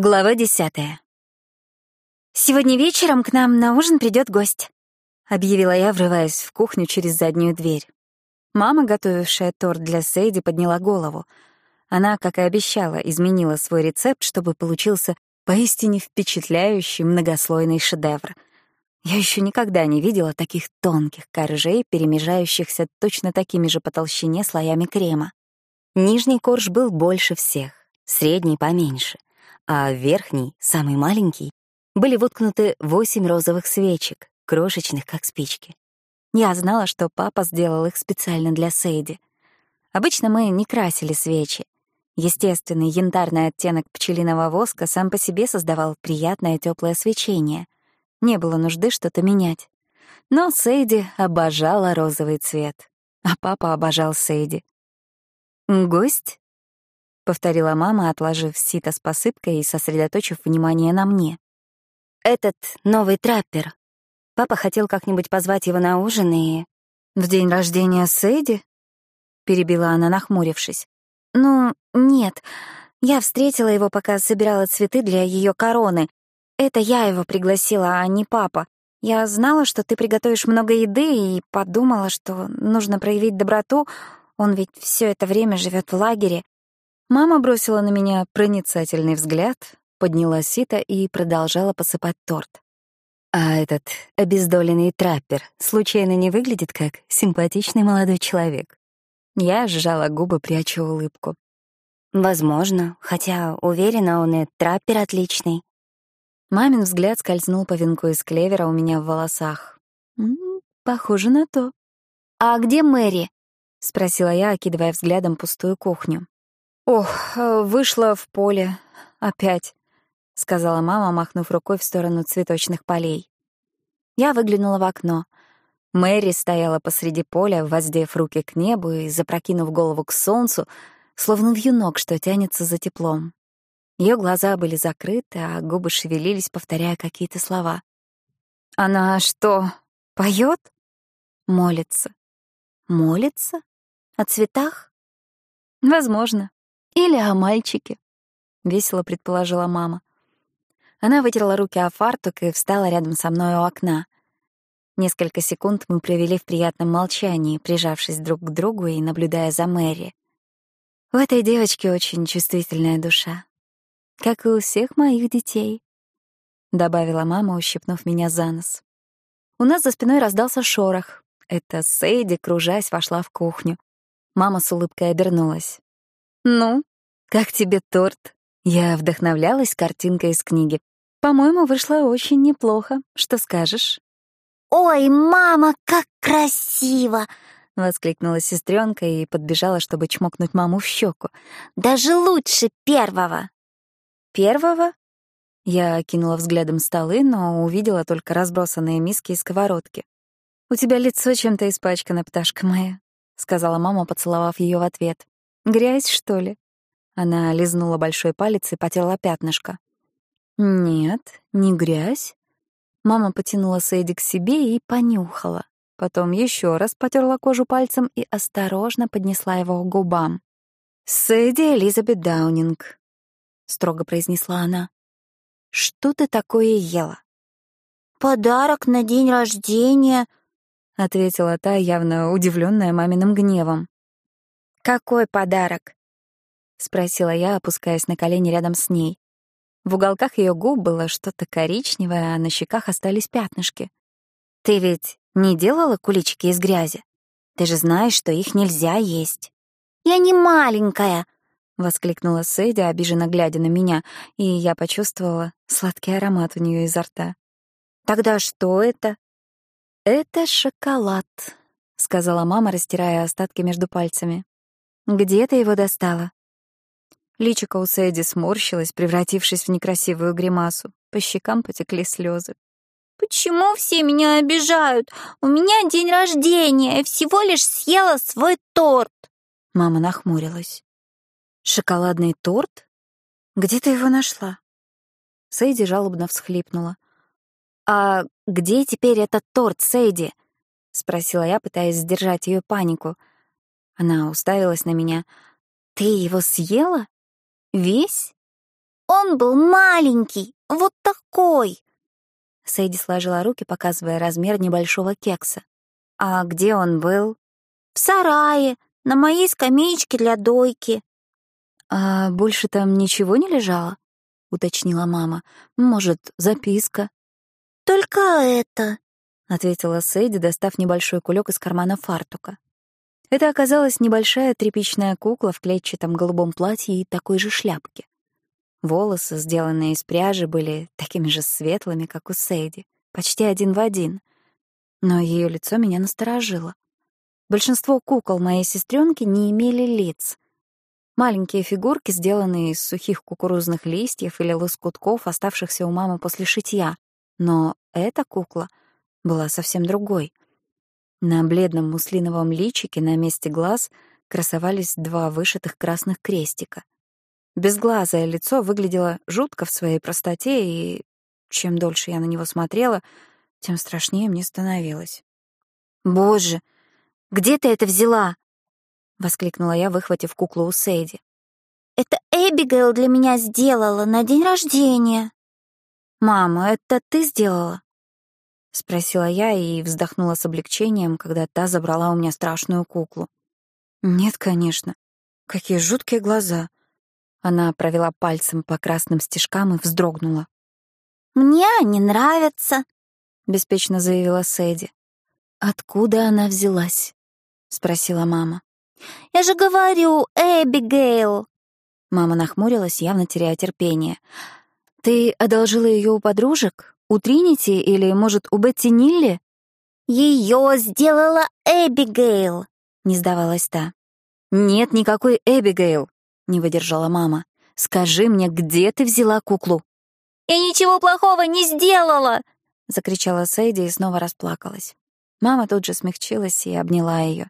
Глава десятая. «Сегодня вечером к нам на ужин придет гость», — объявила я, врываясь в кухню через заднюю дверь. Мама, готовившая торт для Сейди, подняла голову. Она, как и обещала, изменила свой рецепт, чтобы получился поистине впечатляющий многослойный шедевр. Я еще никогда не видела таких тонких коржей, перемежающихся точно такими же по толщине слоями крема. Нижний корж был больше всех, средний — поменьше а верхний, самый маленький, были воткнуты восемь розовых свечек, крошечных, как спички. Я знала, что папа сделал их специально для Сейди. Обычно мы не красили свечи. Естественный янтарный оттенок пчелиного воска сам по себе создавал приятное теплое свечение. Не было нужды что-то менять. Но Сейди обожала розовый цвет, а папа обожал Сейди. Гость повторила мама, отложив сито с посыпкой и сосредоточив внимание на мне. Этот новый траппер. Папа хотел как-нибудь позвать его на ужин и... В день рождения Сэйди? Перебила она, нахмурившись. Ну, нет. Я встретила его, пока собирала цветы для ее короны. Это я его пригласила, а не папа. Я знала, что ты приготовишь много еды, и подумала, что нужно проявить доброту. Он ведь все это время живет в лагере. Мама бросила на меня проницательный взгляд, подняла сито и продолжала посыпать торт. А этот обездоленный траппер случайно не выглядит как симпатичный молодой человек? Я сжала губы, пряча улыбку. Возможно, хотя уверена, он и траппер отличный. Мамин взгляд скользнул по венку из клевера у меня в волосах. Похоже на то. «А где Мэри?» — спросила я, окидывая взглядом пустую кухню. «Ох, э, вышла в поле. Опять», — сказала мама, махнув рукой в сторону цветочных полей. Я выглянула в окно. Мэри стояла посреди поля, воздев руки к небу и запрокинув голову к солнцу, словно вьюнок, что тянется за теплом. Ее глаза были закрыты, а губы шевелились, повторяя какие-то слова. «Она что, поет? Молится. Молится? О цветах? Возможно. Или о мальчике, — весело предположила мама. Она вытерла руки о фартук и встала рядом со мной у окна. Несколько секунд мы провели в приятном молчании, прижавшись друг к другу и наблюдая за Мэри. У этой девочки очень чувствительная душа, как и у всех моих детей, — добавила мама, ущипнув меня за нос. У нас за спиной раздался шорох. Это Сейди, кружась, вошла в кухню. Мама с улыбкой обернулась. «Ну, как тебе торт?» Я вдохновлялась картинкой из книги. «По-моему, вышло очень неплохо. Что скажешь?» «Ой, мама, как красиво!» — воскликнула сестренка и подбежала, чтобы чмокнуть маму в щеку. «Даже лучше первого!» «Первого?» Я кинула взглядом столы, но увидела только разбросанные миски и сковородки. «У тебя лицо чем-то испачкано, пташка моя», — сказала мама, поцеловав ее в ответ. «Грязь, что ли?» Она лизнула большой палец и потерла пятнышко. «Нет, не грязь». Мама потянула Сэйди к себе и понюхала. Потом еще раз потерла кожу пальцем и осторожно поднесла его к губам. «Сэйди Элизабет Даунинг», — строго произнесла она. «Что ты такое ела?» «Подарок на день рождения», — ответила та, явно удивленная маминым гневом. «Какой подарок?» — спросила я, опускаясь на колени рядом с ней. В уголках ее губ было что-то коричневое, а на щеках остались пятнышки. «Ты ведь не делала куличики из грязи? Ты же знаешь, что их нельзя есть». «Я не маленькая!» — воскликнула Сэйди, обиженно глядя на меня, и я почувствовала сладкий аромат у нее изо рта. «Тогда что это?» «Это шоколад», — сказала мама, растирая остатки между пальцами. «Где ты его достала?» Личико у Сэдди сморщилось, превратившись в некрасивую гримасу. По щекам потекли слезы. «Почему все меня обижают? У меня день рождения, я всего лишь съела свой торт!» Мама нахмурилась. «Шоколадный торт? Где ты его нашла?» Сэйди жалобно всхлипнула. «А где теперь этот торт, Сэйди?» — спросила я, пытаясь сдержать ее панику. Она уставилась на меня. «Ты его съела?» Весь? Он был маленький, вот такой. Сэйди сложила руки, показывая размер небольшого кекса. «А где он был?» «В сарае, на моей скамеечке для дойки». «А больше там ничего не лежало?» — уточнила мама. «Может, записка?» «Только это», — ответила Сэйди, достав небольшой кулек из кармана фартука. Это оказалась небольшая тряпичная кукла в клетчатом голубом платье и такой же шляпке. Волосы, сделанные из пряжи, были такими же светлыми, как у Сейди, почти один в один. Но ее лицо меня насторожило. Большинство кукол моей сестренки не имели лиц. Маленькие фигурки, сделанные из сухих кукурузных листьев или лоскутков, оставшихся у мамы после шитья. Но эта кукла была совсем другой. На бледном муслиновом личике на месте глаз красовались два вышитых красных крестика — Безглазое лицо выглядело жутко в своей простоте, и чем дольше я на него смотрела, тем страшнее мне становилось. «Боже, где ты это взяла?» — воскликнула я, выхватив куклу у Сейди. «Это Эбигейл для меня сделала на день рождения». «Мама, это ты сделала?» — спросила я и вздохнула с облегчением, когда та забрала у меня страшную куклу. «Нет, конечно. Какие жуткие глаза. Она провела пальцем по красным стежкам и вздрогнула. «Мне они нравятся», — беспечно заявила Сэдди. «Откуда она взялась?» — спросила мама. «Я же говорю, Эбигейл!» Мама нахмурилась, явно теряя терпение. «Ты одолжила ее у подружек? У Тринити или, может, у Бетти Нилли?» «Ее сделала Эбигейл!» — не сдавалась та. «Нет никакой Эбигейл!» не выдержала мама. «Скажи мне, где ты взяла куклу?» «Я ничего плохого не сделала!» — закричала Сэйди и снова расплакалась. Мама тут же смягчилась и обняла ее.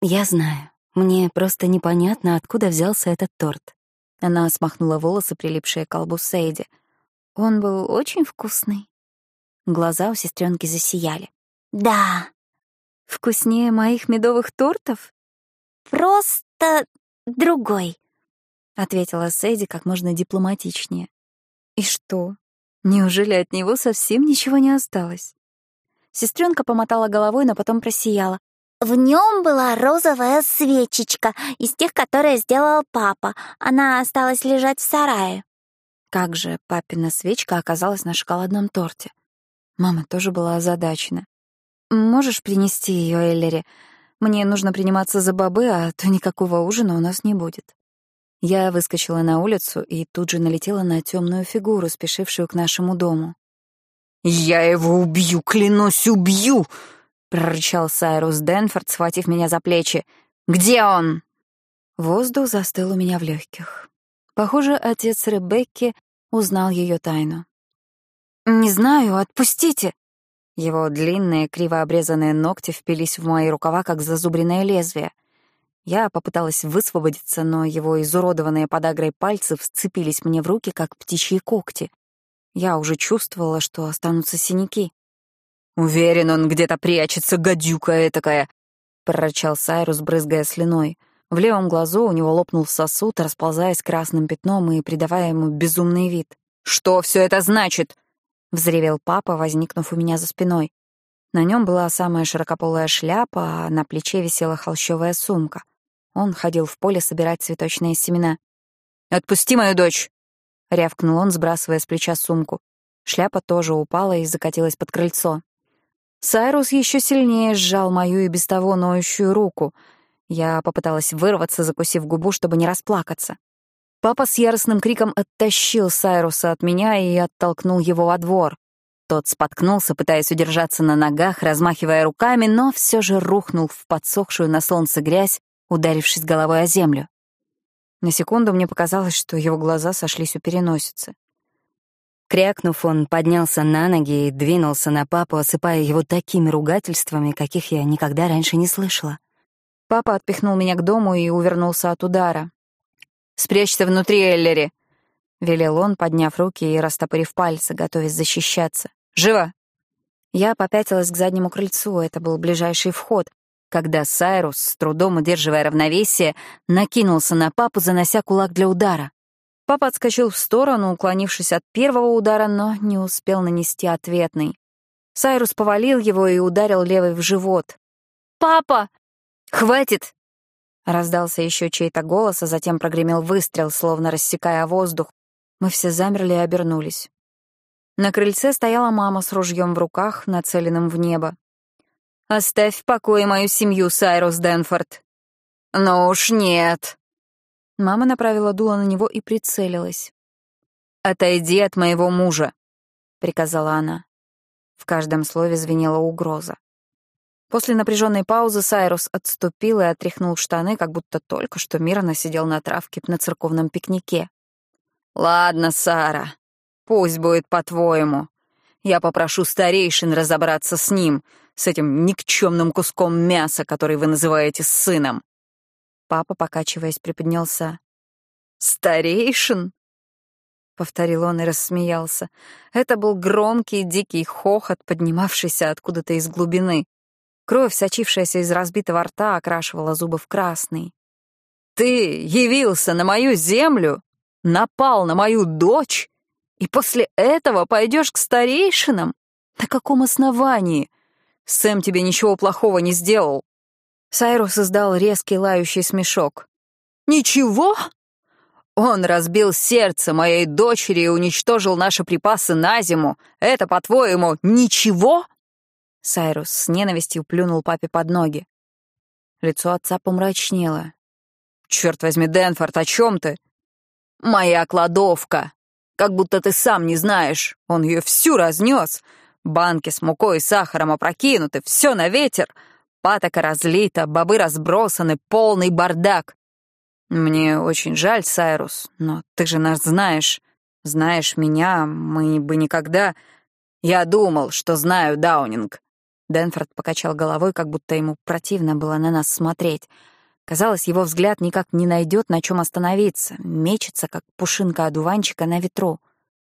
«Я знаю. Мне просто непонятно, откуда взялся этот торт». Она смахнула волосы, прилипшие к колбу Сейди. «Он был очень вкусный». Глаза у сестренки засияли. «Да». «Вкуснее моих медовых тортов?» «Просто другой», — ответила Сэдди как можно дипломатичнее. «И что? Неужели от него совсем ничего не осталось?» Сестренка помотала головой, но потом просияла. В нем была розовая свечечка из тех, которые сделал папа. Она осталась лежать в сарае. Как же папина свечка оказалась на шоколадном торте? Мама тоже была озадачена. «Можешь принести ее, Эллери? Мне нужно приниматься за бобы, а то никакого ужина у нас не будет». Я выскочила на улицу и тут же налетела на темную фигуру, спешившую к нашему дому. «Я его убью, клянусь, убью!» — прорычал Сайрус Денфорд, схватив меня за плечи. «Где он?» Воздух застыл у меня в легких. Похоже, отец Ребекки узнал ее тайну. «Не знаю, отпустите!» Его длинные, криво обрезанные ногти впились в мои рукава, как зазубренное лезвие — я попыталась высвободиться, но его изуродованные подагрой пальцы вцепились мне в руки, как птичьи когти. Я уже чувствовала, что останутся синяки. «Уверен, он где-то прячется, гадюка этакая!» — прорычал Сайрус, брызгая слюной. В левом глазу у него лопнул сосуд, расползаясь красным пятном и придавая ему безумный вид. «Что все это значит?» — взревел папа, возникнув у меня за спиной. На нем была самая широкополая шляпа, а на плече висела холщовая сумка — он ходил в поле собирать цветочные семена. «Отпусти мою дочь!» — рявкнул он, сбрасывая с плеча сумку. Шляпа тоже упала и закатилась под крыльцо. Сайрус еще сильнее сжал мою и без того ноющую руку. Я попыталась вырваться, закусив губу, чтобы не расплакаться. Папа с яростным криком оттащил Сайруса от меня и оттолкнул его во двор. Тот споткнулся, пытаясь удержаться на ногах, размахивая руками, но все же рухнул в подсохшую на солнце грязь ударившись головой о землю. На секунду мне показалось, что его глаза сошлись у переносицы. Крякнув, он поднялся на ноги и двинулся на папу, осыпая его такими ругательствами, каких я никогда раньше не слышала. Папа отпихнул меня к дому и увернулся от удара. «Спрячься внутри, Эллери!» — велел он, подняв руки и растопырив пальцы, готовясь защищаться. «Живо!» Я попятилась к заднему крыльцу, это был ближайший вход, когда Сайрус, с трудом удерживая равновесие, накинулся на папу, занося кулак для удара. Папа отскочил в сторону, уклонившись от первого удара, но не успел нанести ответный. Сайрус повалил его и ударил левой в живот. «Папа!» «Хватит!» Раздался еще чей-то голос, а затем прогремел выстрел, словно рассекая воздух. Мы все замерли и обернулись. На крыльце стояла мама с ружьем в руках, нацеленным в небо. «Оставь в покое мою семью, Сайрус Дэнфорд». «Ну уж нет». Мама направила дуло на него и прицелилась. «Отойди от моего мужа», — приказала она. В каждом слове звенела угроза. После напряженной паузы Сайрус отступил и отряхнул штаны, как будто только что мирно сидел на травке на церковном пикнике. «Ладно, Сара, пусть будет по-твоему. Я попрошу старейшин разобраться с ним, с этим никчемным куском мяса, который вы называете сыном». Папа, покачиваясь, приподнялся. «Старейшин?» — повторил он и рассмеялся. Это был громкий дикий хохот, поднимавшийся откуда-то из глубины. Кровь, сочившаяся из разбитого рта, окрашивала зубы в красный. «Ты явился на мою землю, напал на мою дочь, и после этого пойдешь к старейшинам? На каком основании? Сэм тебе ничего плохого не сделал». Сайрус издал резкий лающий смешок. «Ничего? Он разбил сердце моей дочери и уничтожил наши припасы на зиму. Это, по-твоему, ничего?» Сайрус с ненавистью плюнул папе под ноги. Лицо отца помрачнело. «Черт возьми, Дэнфорд, о чем ты?» «Моя кладовка. Как будто ты сам не знаешь. Он ее всю разнес. Банки с мукой и сахаром опрокинуты, все на ветер. Патока разлита, бобы разбросаны, полный бардак. Мне очень жаль, Сайрус, но ты же нас знаешь. Знаешь меня, мы бы никогда... Я думал, что знаю Даунинг. Дэнфорд покачал головой, как будто ему противно было на нас смотреть. Казалось, его взгляд никак не найдет, на чем остановиться, мечется, как пушинка одуванчика на ветру.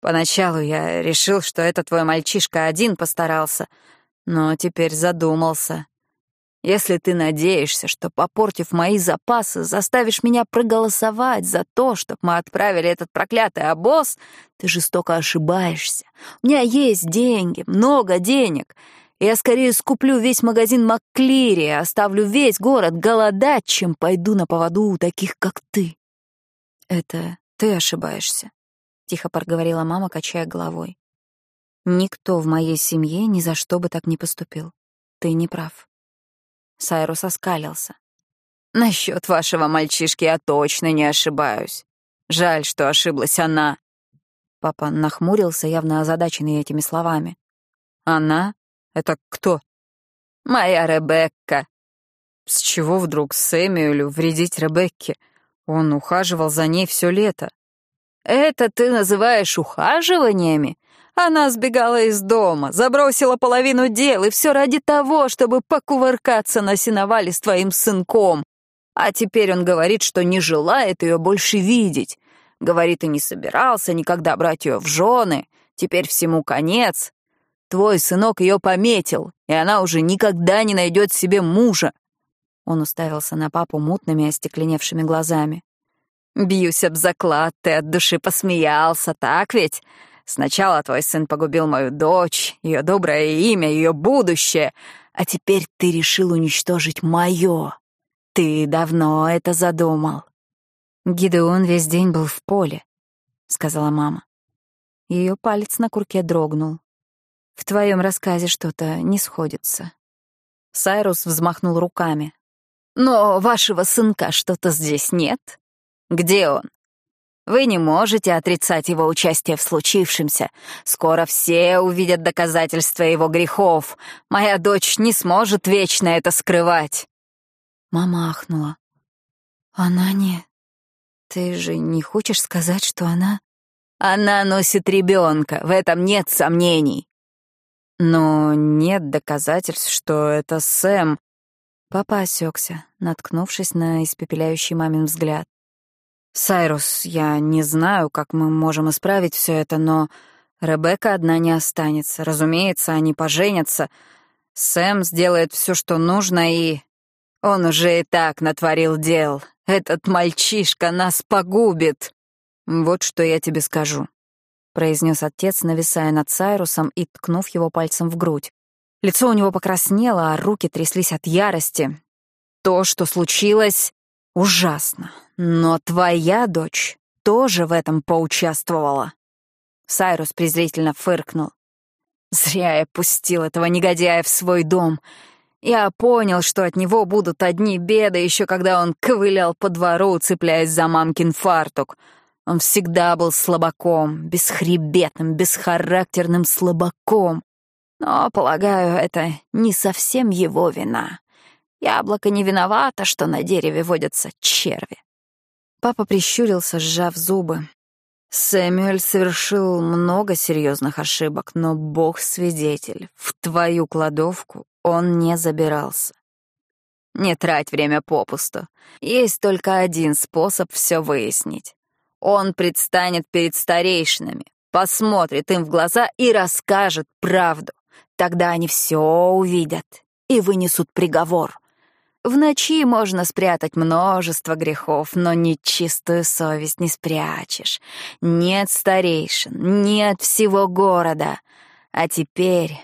Поначалу я решил, что это твой мальчишка один постарался, но теперь задумался. Если ты надеешься, что, попортив мои запасы, заставишь меня проголосовать за то, чтобы мы отправили этот проклятый обоз, ты жестоко ошибаешься. У меня есть деньги, много денег — я скорее скуплю весь магазин МакКлири, оставлю весь город голодать, чем пойду на поводу у таких, как ты. Это ты ошибаешься, — тихо проговорила мама, качая головой. Никто в моей семье ни за что бы так не поступил. Ты не прав. Сайрус оскалился. Насчет вашего мальчишки я точно не ошибаюсь. Жаль, что ошиблась она. Папа нахмурился, явно озадаченный этими словами. Она? Это кто? Моя Ребекка. С чего вдруг Сэмюэлю вредить Ребекке? Он ухаживал за ней все лето. Это ты называешь ухаживаниями? Она сбегала из дома, забросила половину дел, и все ради того, чтобы покувыркаться на сеновале с твоим сынком. А теперь он говорит, что не желает ее больше видеть. Говорит, и не собирался никогда брать ее в жены. Теперь всему конец. Твой сынок ее пометил, и она уже никогда не найдет себе мужа. Он уставился на папу мутными, остекленевшими глазами. «Бьюсь об заклад, ты от души посмеялся, так ведь? Сначала твой сын погубил мою дочь, ее доброе имя, ее будущее, а теперь ты решил уничтожить мое. Ты давно это задумал». «Гидеон весь день был в поле», — сказала мама. Ее палец на курке дрогнул. В твоем рассказе что-то не сходится. Сайрус взмахнул руками. Но вашего сынка что-то здесь нет. Где он? Вы не можете отрицать его участие в случившемся. Скоро все увидят доказательства его грехов. Моя дочь не сможет вечно это скрывать. Мама ахнула. Она не... Ты же не хочешь сказать, что она... Она носит ребенка, в этом нет сомнений. Но нет доказательств, что это Сэм. Папа осекся, наткнувшись на испепеляющий мамин взгляд. «Сайрус, я не знаю, как мы можем исправить все это, но Ребекка одна не останется. Разумеется, они поженятся. Сэм сделает все, что нужно, и... Он уже и так натворил дел. Этот мальчишка нас погубит!» «Вот что я тебе скажу», — произнес отец, нависая над Сайрусом и ткнув его пальцем в грудь. Лицо у него покраснело, а руки тряслись от ярости. «То, что случилось, ужасно, но твоя дочь тоже в этом поучаствовала». Сайрус презрительно фыркнул. «Зря я пустил этого негодяя в свой дом. Я понял, что от него будут одни беды, еще когда он ковылял по двору, цепляясь за мамкин фартук. Он всегда был слабаком, бесхребетным, бесхарактерным слабаком. Но, полагаю, это не совсем его вина. Яблоко не виновато, что на дереве водятся черви. Папа прищурился, сжав зубы. Сэмюэль совершил много серьезных ошибок, но бог свидетель, в твою кладовку он не забирался. Не трать время попусту. Есть только один способ все выяснить. Он предстанет перед старейшинами, посмотрит им в глаза и расскажет правду. Тогда они все увидят и вынесут приговор. В ночи можно спрятать множество грехов, но нечистую совесть не спрячешь. Нет старейшин, нет всего города. А теперь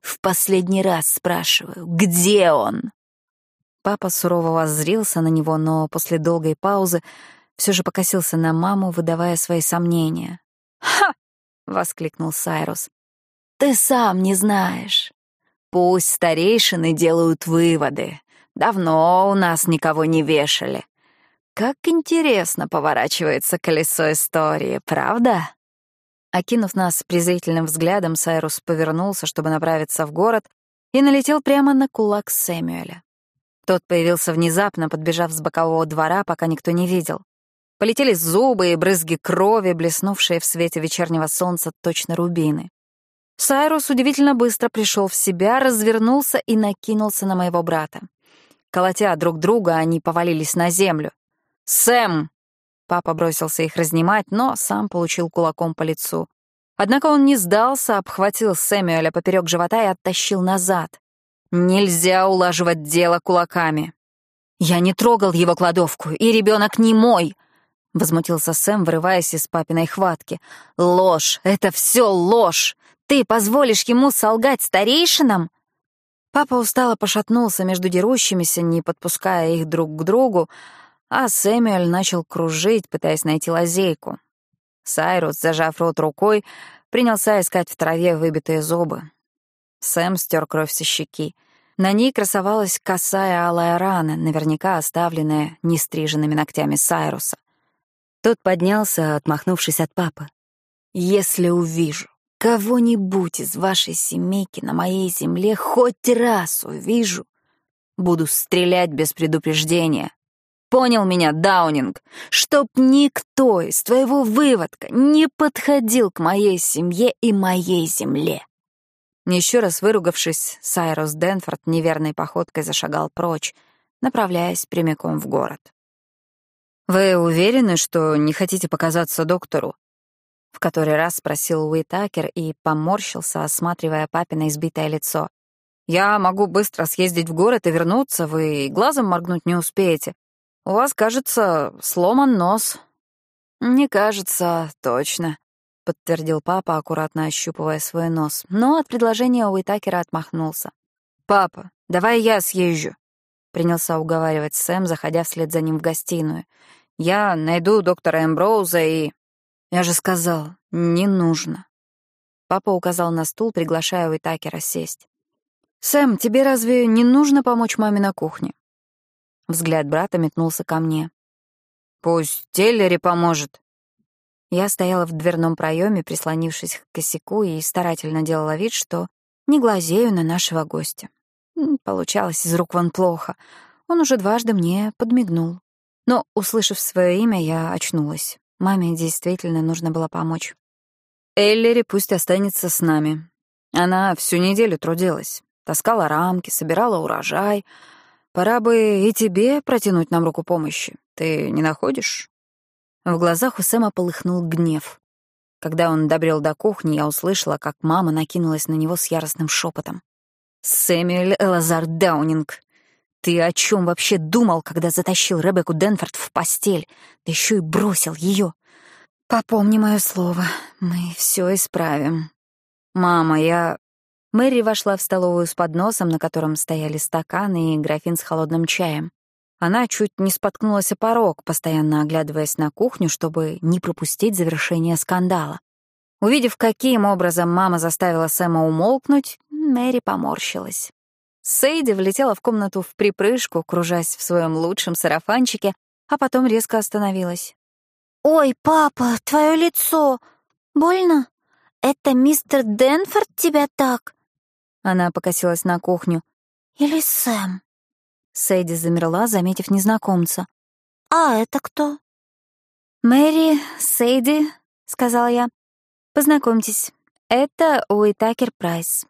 в последний раз спрашиваю, где он?» Папа сурово воззрился на него, но после долгой паузы все же покосился на маму, выдавая свои сомнения. «Ха!» — воскликнул Сайрус. «Ты сам не знаешь. Пусть старейшины делают выводы. Давно у нас никого не вешали. Как интересно поворачивается колесо истории, правда?» Окинув нас презрительным взглядом, Сайрус повернулся, чтобы направиться в город, и налетел прямо на кулак Сэмюэля. Тот появился внезапно, подбежав с бокового двора, пока никто не видел. Полетели зубы и брызги крови, блеснувшие в свете вечернего солнца точно рубины. Сайрус удивительно быстро пришел в себя, развернулся и накинулся на моего брата. Колотя друг друга, они повалились на землю. «Сэм!» Папа бросился их разнимать, но сам получил кулаком по лицу. Однако он не сдался, обхватил Сэмюэля поперек живота и оттащил назад. «Нельзя улаживать дело кулаками!» «Я не трогал его кладовку, и ребенок не мой!» — возмутился Сэм, вырываясь из папиной хватки. «Ложь! Это все ложь! Ты позволишь ему солгать старейшинам?» Папа устало пошатнулся между дерущимися, не подпуская их друг к другу, а Сэмюэль начал кружить, пытаясь найти лазейку. Сайрус, зажав рот рукой, принялся искать в траве выбитые зубы. Сэм стер кровь со щеки. На ней красовалась косая алая рана, наверняка оставленная нестриженными ногтями Сайруса. Тот поднялся, отмахнувшись от папы. «Если увижу кого-нибудь из вашей семейки на моей земле, хоть раз увижу, буду стрелять без предупреждения. Понял меня, Даунинг? Чтоб никто из твоего выводка не подходил к моей семье и моей земле». Еще раз выругавшись, Сайрус Денфорд неверной походкой зашагал прочь, направляясь прямиком в город. «Вы уверены, что не хотите показаться доктору?» В который раз спросил Уитакер и поморщился, осматривая папино избитое лицо. «Я могу быстро съездить в город и вернуться, вы глазом моргнуть не успеете. У вас, кажется, сломан нос». «Не кажется, точно», — подтвердил папа, аккуратно ощупывая свой нос, но от предложения Уитакера отмахнулся. «Папа, давай я съезжу», — принялся уговаривать Сэм, заходя вслед за ним в гостиную. Я найду доктора Эмброуза и... Я же сказал, не нужно. Папа указал на стул, приглашая Уитакера сесть. «Сэм, тебе разве не нужно помочь маме на кухне?» Взгляд брата метнулся ко мне. «Пусть Теллери поможет». Я стояла в дверном проеме, прислонившись к косяку, и старательно делала вид, что не глазею на нашего гостя. Получалось из рук вон плохо. Он уже дважды мне подмигнул. Но, услышав свое имя, я очнулась. Маме действительно нужно было помочь. Эллери пусть останется с нами. Она всю неделю трудилась. Таскала рамки, собирала урожай. Пора бы и тебе протянуть нам руку помощи. Ты не находишь? В глазах у Сэма полыхнул гнев. Когда он добрел до кухни, я услышала, как мама накинулась на него с яростным шепотом. «Сэмюэль Элазар Даунинг, ты о чем вообще думал, когда затащил Ребекку Денфорд в постель, да еще и бросил ее? Попомни мое слово, мы все исправим. Мама, я... Мэри вошла в столовую с подносом, на котором стояли стаканы и графин с холодным чаем. Она чуть не споткнулась о порог, постоянно оглядываясь на кухню, чтобы не пропустить завершение скандала. Увидев, каким образом мама заставила Сэма умолкнуть, Мэри поморщилась. Сейди влетела в комнату в припрыжку, кружась в своем лучшем сарафанчике, а потом резко остановилась. «Ой, папа, твое лицо! Больно? Это мистер Денфорд тебя так?» Она покосилась на кухню. «Или Сэм?» Сэйди замерла, заметив незнакомца. «А это кто?» «Мэри, Сейди», — сказала я. «Познакомьтесь, это Уитакер Прайс,